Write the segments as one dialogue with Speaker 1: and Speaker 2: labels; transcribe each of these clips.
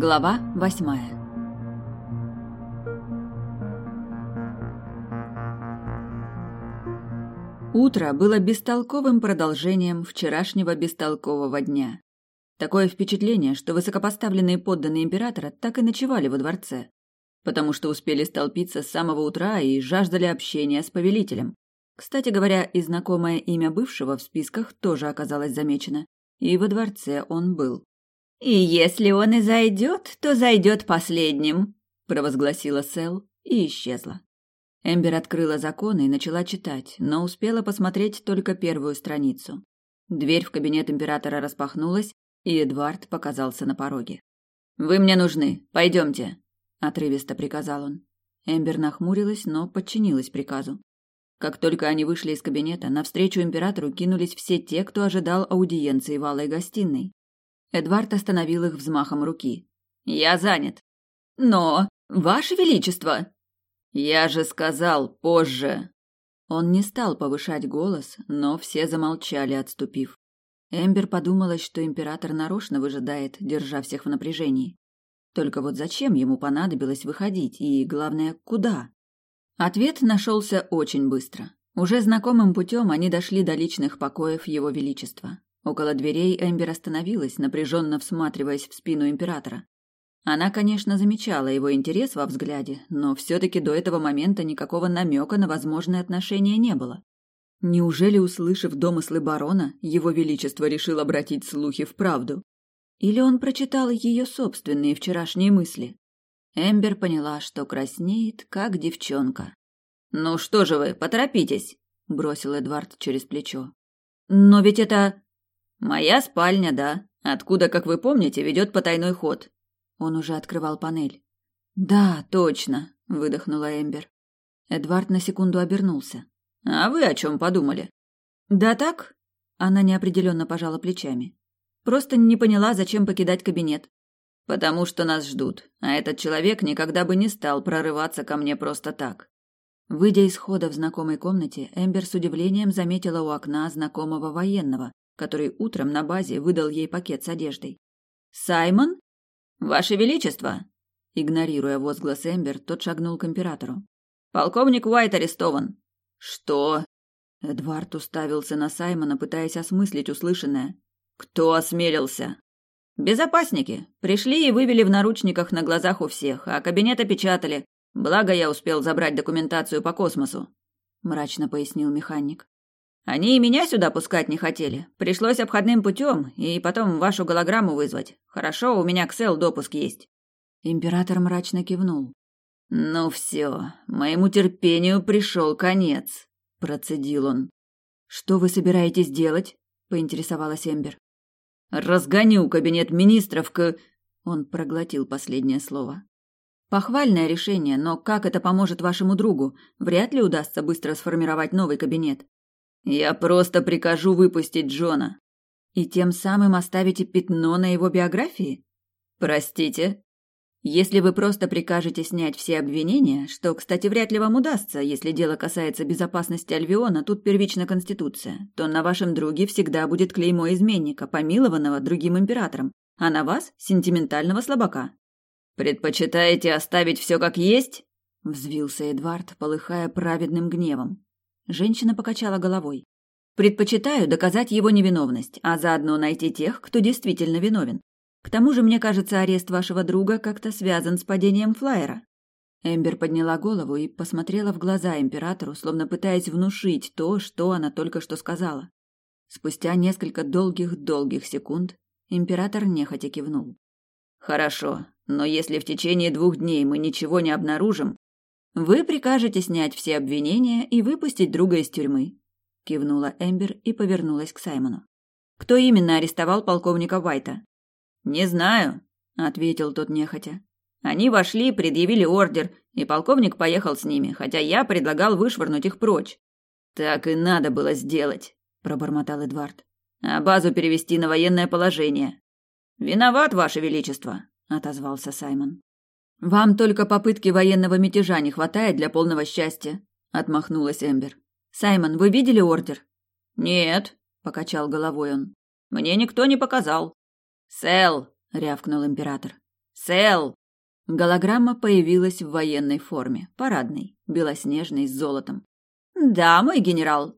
Speaker 1: Глава восьмая Утро было бестолковым продолжением вчерашнего бестолкового дня. Такое впечатление, что высокопоставленные подданные императора так и ночевали во дворце, потому что успели столпиться с самого утра и жаждали общения с повелителем. Кстати говоря, и знакомое имя бывшего в списках тоже оказалось замечено, и во дворце он был. «И если он и зайдет, то зайдет последним», – провозгласила Сэл и исчезла. Эмбер открыла законы и начала читать, но успела посмотреть только первую страницу. Дверь в кабинет императора распахнулась, и Эдвард показался на пороге. «Вы мне нужны. Пойдемте», – отрывисто приказал он. Эмбер нахмурилась, но подчинилась приказу. Как только они вышли из кабинета, навстречу императору кинулись все те, кто ожидал аудиенции в алой гостиной. Эдвард остановил их взмахом руки. «Я занят». «Но, Ваше Величество!» «Я же сказал, позже!» Он не стал повышать голос, но все замолчали, отступив. Эмбер подумала, что император нарочно выжидает, держа всех в напряжении. Только вот зачем ему понадобилось выходить и, главное, куда? Ответ нашелся очень быстро. Уже знакомым путем они дошли до личных покоев Его Величества. Около дверей Эмбер остановилась, напряженно всматриваясь в спину императора. Она, конечно, замечала его интерес во взгляде, но все-таки до этого момента никакого намека на возможные отношения не было. Неужели, услышав домыслы барона, его величество решил обратить слухи в правду? Или он прочитал ее собственные вчерашние мысли? Эмбер поняла, что краснеет, как девчонка. «Ну что же вы, поторопитесь!» – бросил Эдвард через плечо. «Но ведь это...» «Моя спальня, да. Откуда, как вы помните, ведет потайной ход». Он уже открывал панель. «Да, точно», — выдохнула Эмбер. Эдвард на секунду обернулся. «А вы о чем подумали?» «Да так?» Она неопределенно пожала плечами. «Просто не поняла, зачем покидать кабинет». «Потому что нас ждут, а этот человек никогда бы не стал прорываться ко мне просто так». Выйдя из хода в знакомой комнате, Эмбер с удивлением заметила у окна знакомого военного, который утром на базе выдал ей пакет с одеждой. «Саймон? Ваше Величество!» Игнорируя возглас Эмбер, тот шагнул к императору. «Полковник Уайт арестован». «Что?» Эдвард уставился на Саймона, пытаясь осмыслить услышанное. «Кто осмелился?» «Безопасники. Пришли и вывели в наручниках на глазах у всех, а кабинет опечатали. Благо я успел забрать документацию по космосу», — мрачно пояснил механик. Они и меня сюда пускать не хотели. Пришлось обходным путем и потом вашу голограмму вызвать. Хорошо, у меня к Сел допуск есть. Император мрачно кивнул. Ну все, моему терпению пришел конец, процедил он. Что вы собираетесь делать? поинтересовалась Эмбер. Разгоню кабинет министров к... Он проглотил последнее слово. Похвальное решение, но как это поможет вашему другу? Вряд ли удастся быстро сформировать новый кабинет. Я просто прикажу выпустить Джона. И тем самым оставите пятно на его биографии? Простите? Если вы просто прикажете снять все обвинения, что, кстати, вряд ли вам удастся, если дело касается безопасности Альвиона, тут первична Конституция, то на вашем друге всегда будет клеймо изменника, помилованного другим императором, а на вас – сентиментального слабака. «Предпочитаете оставить все как есть?» – взвился Эдвард, полыхая праведным гневом. Женщина покачала головой. Предпочитаю доказать его невиновность, а заодно найти тех, кто действительно виновен. К тому же, мне кажется, арест вашего друга как-то связан с падением флайера. Эмбер подняла голову и посмотрела в глаза императору, словно пытаясь внушить то, что она только что сказала. Спустя несколько долгих-долгих секунд император нехотя кивнул. «Хорошо, но если в течение двух дней мы ничего не обнаружим, вы прикажете снять все обвинения и выпустить друга из тюрьмы, кивнула Эмбер и повернулась к Саймону. Кто именно арестовал полковника Уайта? Не знаю, ответил тот нехотя. Они вошли, предъявили ордер, и полковник поехал с ними, хотя я предлагал вышвырнуть их прочь. Так и надо было сделать, пробормотал Эдвард. А базу перевести на военное положение. Виноват, ваше величество, отозвался Саймон. Вам только попытки военного мятежа не хватает для полного счастья, отмахнулась Эмбер. Саймон, вы видели ордер? Нет, покачал головой он. Мне никто не показал. Сэл, рявкнул император. Сэл!» Голограмма появилась в военной форме, парадной, белоснежной, с золотом. «Да, мой генерал».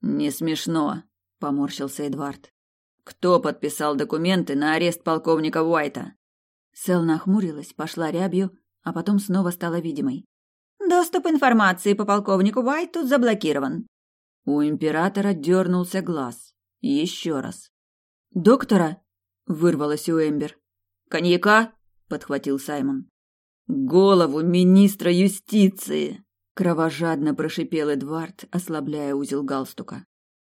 Speaker 1: «Не смешно», — поморщился Эдвард. «Кто подписал документы на арест полковника Уайта?» Сэл нахмурилась, пошла рябью, а потом снова стала видимой. «Доступ информации по полковнику Уайту заблокирован». У императора дернулся глаз. Еще раз. «Доктора?» — вырвалось у Эмбер. «Коньяка?» — подхватил Саймон. «Голову министра юстиции!» — кровожадно прошипел Эдвард, ослабляя узел галстука.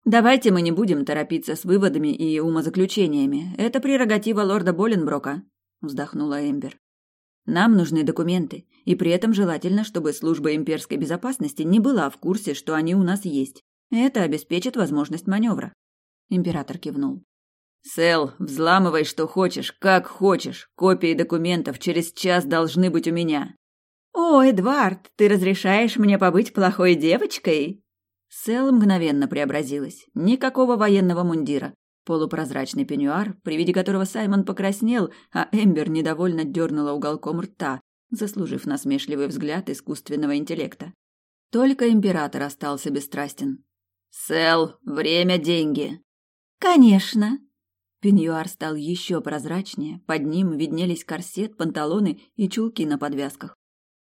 Speaker 1: «Давайте мы не будем торопиться с выводами и умозаключениями. Это прерогатива лорда Боленброка», — вздохнула Эмбер. «Нам нужны документы, и при этом желательно, чтобы служба имперской безопасности не была в курсе, что они у нас есть. Это обеспечит возможность маневра». Император кивнул. «Сэл, взламывай что хочешь, как хочешь. Копии документов через час должны быть у меня». «О, Эдвард, ты разрешаешь мне побыть плохой девочкой?» Сэл мгновенно преобразилась. Никакого военного мундира. Полупрозрачный пеньюар, при виде которого Саймон покраснел, а Эмбер недовольно дернула уголком рта, заслужив насмешливый взгляд искусственного интеллекта. Только император остался бесстрастен. «Сэл, время – деньги!» «Конечно!» Пеньюар стал еще прозрачнее, под ним виднелись корсет, панталоны и чулки на подвязках.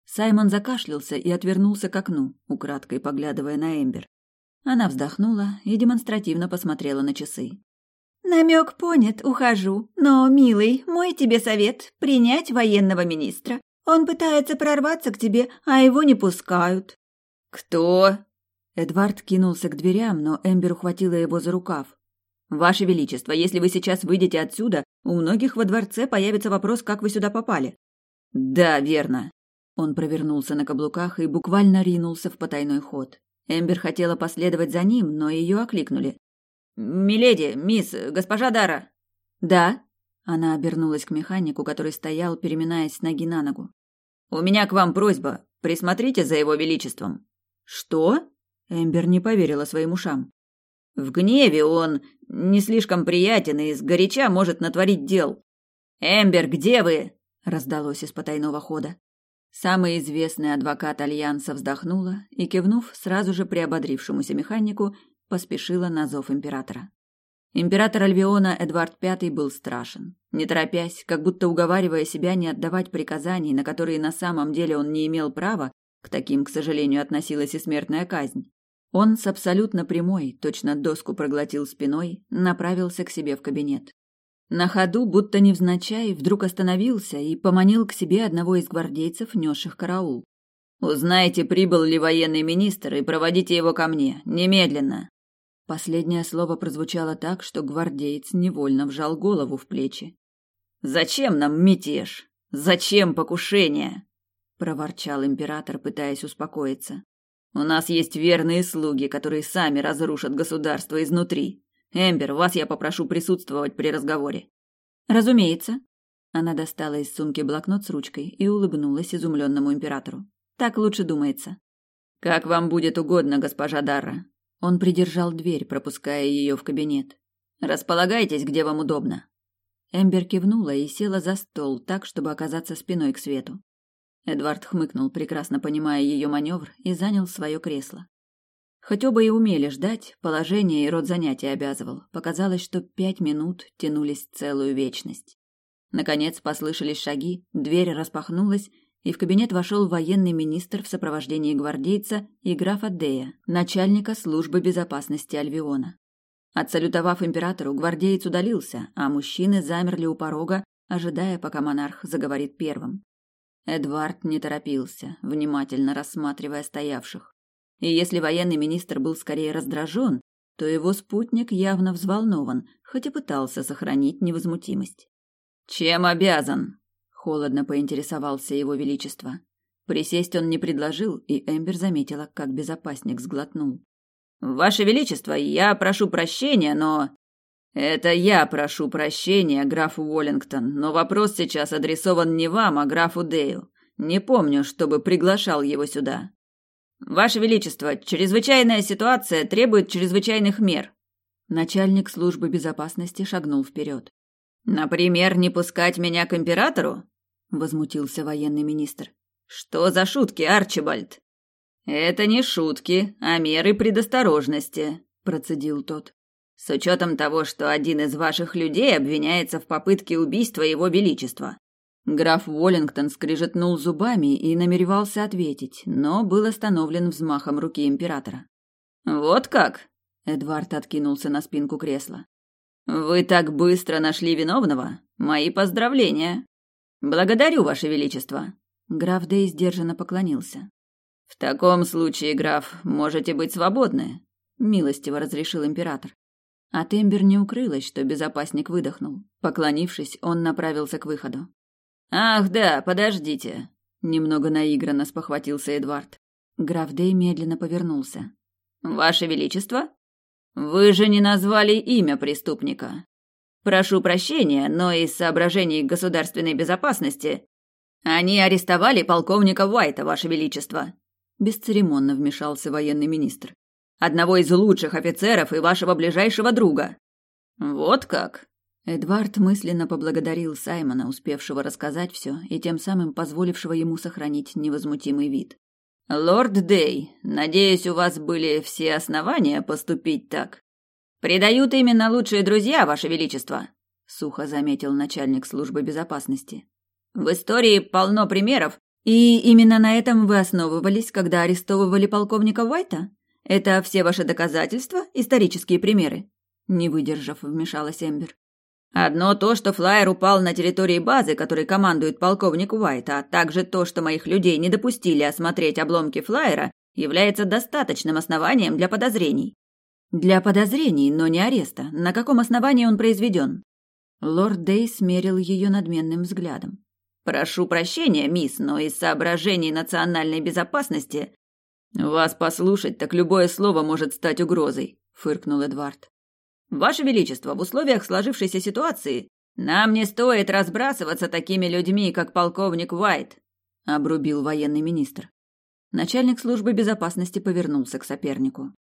Speaker 1: Саймон закашлялся и отвернулся к окну, украдкой поглядывая на Эмбер. Она вздохнула и демонстративно посмотрела на часы. «Намек понят, ухожу. Но, милый, мой тебе совет – принять военного министра. Он пытается прорваться к тебе, а его не пускают». «Кто?» Эдвард кинулся к дверям, но Эмбер ухватила его за рукав. «Ваше Величество, если вы сейчас выйдете отсюда, у многих во дворце появится вопрос, как вы сюда попали». «Да, верно». Он провернулся на каблуках и буквально ринулся в потайной ход. Эмбер хотела последовать за ним, но ее окликнули. «Миледи, мисс, госпожа Дара». «Да?» Она обернулась к механику, который стоял, переминаясь с ноги на ногу. «У меня к вам просьба. Присмотрите за его величеством». «Что?» Эмбер не поверила своим ушам. В гневе он не слишком приятен и сгоряча может натворить дел. «Эмбер, где вы?» – раздалось из потайного хода. Самый известный адвокат Альянса вздохнула и, кивнув сразу же приободрившемуся механику, поспешила на зов императора. Император Альвиона Эдвард V был страшен. Не торопясь, как будто уговаривая себя не отдавать приказаний, на которые на самом деле он не имел права, к таким, к сожалению, относилась и смертная казнь, он с абсолютно прямой, точно доску проглотил спиной, направился к себе в кабинет. На ходу, будто невзначай, вдруг остановился и поманил к себе одного из гвардейцев, несших караул. «Узнайте, прибыл ли военный министр, и проводите его ко мне. Немедленно!» Последнее слово прозвучало так, что гвардеец невольно вжал голову в плечи. «Зачем нам мятеж? Зачем покушение?» – проворчал император, пытаясь успокоиться. У нас есть верные слуги, которые сами разрушат государство изнутри. Эмбер, вас я попрошу присутствовать при разговоре. Разумеется. Она достала из сумки блокнот с ручкой и улыбнулась изумленному императору. Так лучше думается. Как вам будет угодно, госпожа Дарра. Он придержал дверь, пропуская ее в кабинет. Располагайтесь, где вам удобно. Эмбер кивнула и села за стол так, чтобы оказаться спиной к свету. Эдвард хмыкнул, прекрасно понимая ее маневр, и занял свое кресло. Хоть оба и умели ждать, положение и род занятий обязывал. Показалось, что пять минут тянулись целую вечность. Наконец послышались шаги, дверь распахнулась, и в кабинет вошел военный министр в сопровождении гвардейца и графа Дея, начальника службы безопасности Альвиона. Отсалютовав императору, гвардеец удалился, а мужчины замерли у порога, ожидая, пока монарх заговорит первым. Эдвард не торопился, внимательно рассматривая стоявших. И если военный министр был скорее раздражен, то его спутник явно взволнован, хоть и пытался сохранить невозмутимость. «Чем обязан?» – холодно поинтересовался его величество. Присесть он не предложил, и Эмбер заметила, как безопасник сглотнул. «Ваше величество, я прошу прощения, но...» «Это я прошу прощения, граф Уоллингтон, но вопрос сейчас адресован не вам, а графу Дею. Не помню, чтобы приглашал его сюда». «Ваше Величество, чрезвычайная ситуация требует чрезвычайных мер». Начальник службы безопасности шагнул вперед. «Например, не пускать меня к императору?» возмутился военный министр.
Speaker 2: Что за шутки, Арчибальд? Это не шутки, а меры предосторожности, процедил тот. С учетом того, что один из ваших людей обвиняется в попытке убийства его величества.
Speaker 1: Граф Уоллингтон скрижетнул зубами и намеревался ответить, но был остановлен взмахом руки императора.
Speaker 2: «Вот как?»
Speaker 1: — Эдвард откинулся на спинку кресла.
Speaker 2: «Вы так быстро нашли виновного? Мои поздравления!» «Благодарю, Ваше Величество!»
Speaker 1: Граф Дей сдержанно поклонился.
Speaker 2: «В таком случае, граф, можете быть свободны», — милостиво разрешил император.
Speaker 1: От Эмбер не укрылось, что безопасник выдохнул. Поклонившись, он направился к выходу.
Speaker 2: «Ах, да, подождите!»
Speaker 1: Немного наигранно спохватился Эдвард. Граф Дей медленно повернулся.
Speaker 2: «Ваше Величество? Вы же не назвали имя преступника. Прошу прощения, но из соображений государственной безопасности они арестовали полковника Уайта, Ваше Величество!»
Speaker 1: Бесцеремонно вмешался военный министр
Speaker 2: одного из лучших офицеров и вашего ближайшего друга. Вот как?
Speaker 1: Эдвард мысленно поблагодарил Саймона, успевшего рассказать все и тем самым позволившего ему сохранить невозмутимый вид.
Speaker 2: Лорд Дей, надеюсь, у вас были все основания поступить так. Предают именно лучшие друзья, ваше величество, сухо заметил начальник службы безопасности. В истории полно примеров,
Speaker 1: и именно на этом вы основывались, когда арестовывали полковника Уайта? Это все ваши доказательства, исторические примеры? Не выдержав, вмешалась Эмбер.
Speaker 2: Одно то, что флайер упал на территории базы, которой командует полковник Уайт, а также то, что моих людей не допустили осмотреть обломки флайера, является достаточным основанием для подозрений.
Speaker 1: Для подозрений, но не ареста. На каком основании он произведен? Лорд Дей смерил ее надменным взглядом.
Speaker 2: Прошу прощения, мисс, но из соображений национальной безопасности «Вас послушать, так любое слово может стать угрозой», — фыркнул Эдвард. «Ваше Величество, в условиях сложившейся ситуации нам не стоит разбрасываться такими людьми, как полковник Уайт», — обрубил военный министр.
Speaker 1: Начальник службы безопасности повернулся к сопернику.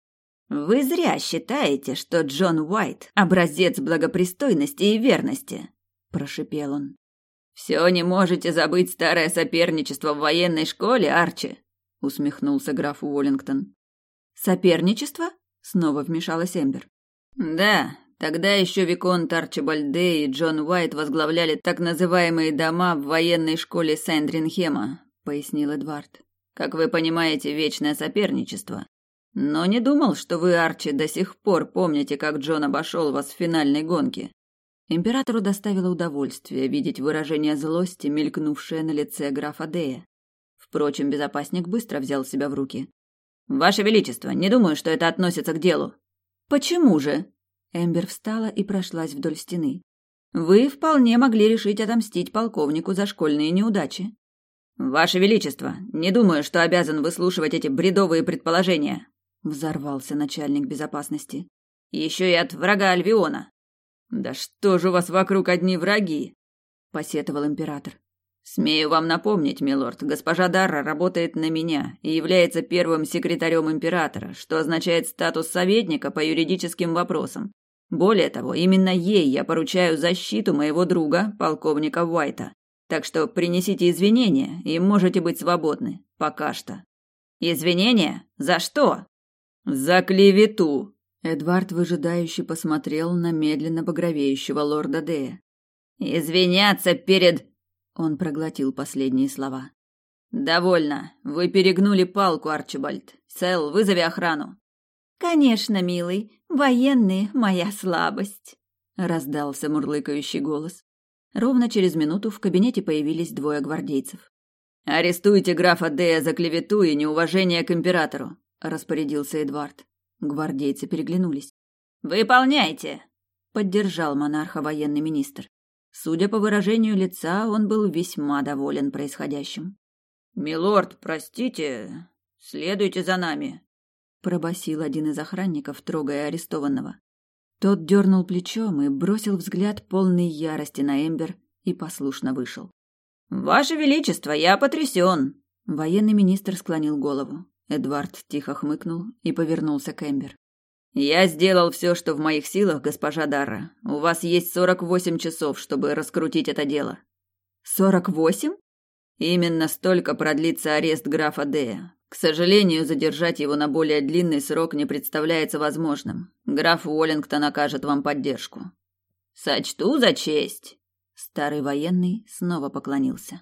Speaker 2: «Вы зря считаете, что Джон Уайт — образец благопристойности и верности», — прошипел он. «Все не можете забыть старое соперничество в военной школе, Арчи?» усмехнулся граф Уоллингтон.
Speaker 1: Соперничество? Снова вмешалась Эмбер.
Speaker 2: Да, тогда еще виконт Арчибальде и Джон Уайт возглавляли так называемые дома в военной школе Сэндринхема, пояснил Эдвард. Как вы понимаете, вечное соперничество. Но не думал, что вы, Арчи, до сих пор помните, как Джон обошел вас в финальной гонке.
Speaker 1: Императору доставило удовольствие видеть выражение злости, мелькнувшее на лице графа Дея. Впрочем, безопасник быстро взял себя в руки.
Speaker 2: «Ваше Величество, не думаю, что это относится к делу».
Speaker 1: «Почему же?» Эмбер встала и прошлась вдоль стены. «Вы вполне могли решить отомстить полковнику за школьные неудачи».
Speaker 2: «Ваше Величество, не думаю, что обязан выслушивать эти бредовые предположения», — взорвался начальник безопасности. «Еще и от врага Альвиона». «Да что же у вас вокруг одни враги?» — посетовал император. Смею вам напомнить, милорд, госпожа Дарра работает на меня и является первым секретарем императора, что означает статус советника по юридическим вопросам. Более того, именно ей я поручаю защиту моего друга, полковника Уайта. Так что принесите извинения и можете быть свободны. Пока что. Извинения? За что? За клевету.
Speaker 1: Эдвард выжидающе посмотрел на медленно багровеющего лорда Дея.
Speaker 2: Извиняться перед
Speaker 1: он проглотил последние слова.
Speaker 2: Довольно. Вы перегнули палку, Арчибальд. Сэл, вызови охрану.
Speaker 3: Конечно, милый. Военные моя слабость,
Speaker 1: раздался мурлыкающий голос. Ровно через минуту в кабинете появились двое гвардейцев.
Speaker 2: Арестуйте графа Дея за клевету и неуважение к императору, распорядился Эдвард.
Speaker 1: Гвардейцы переглянулись.
Speaker 2: Выполняйте,
Speaker 1: поддержал монарха военный министр. Судя по выражению лица, он был весьма доволен происходящим.
Speaker 2: «Милорд, простите, следуйте за нами», — пробасил один из охранников, трогая арестованного.
Speaker 1: Тот дернул плечом и бросил взгляд полный ярости на Эмбер и послушно вышел.
Speaker 2: «Ваше Величество, я потрясен!»
Speaker 1: Военный министр склонил голову. Эдвард тихо хмыкнул и повернулся к Эмбер.
Speaker 2: Я сделал все, что в моих силах, госпожа Дарра. У вас есть сорок восемь часов, чтобы раскрутить это дело.
Speaker 1: Сорок восемь?
Speaker 2: Именно столько продлится арест графа Дея. К сожалению, задержать его на более длинный срок не представляется возможным. Граф Уоллингтон окажет вам поддержку. Сочту за честь.
Speaker 1: Старый военный снова поклонился.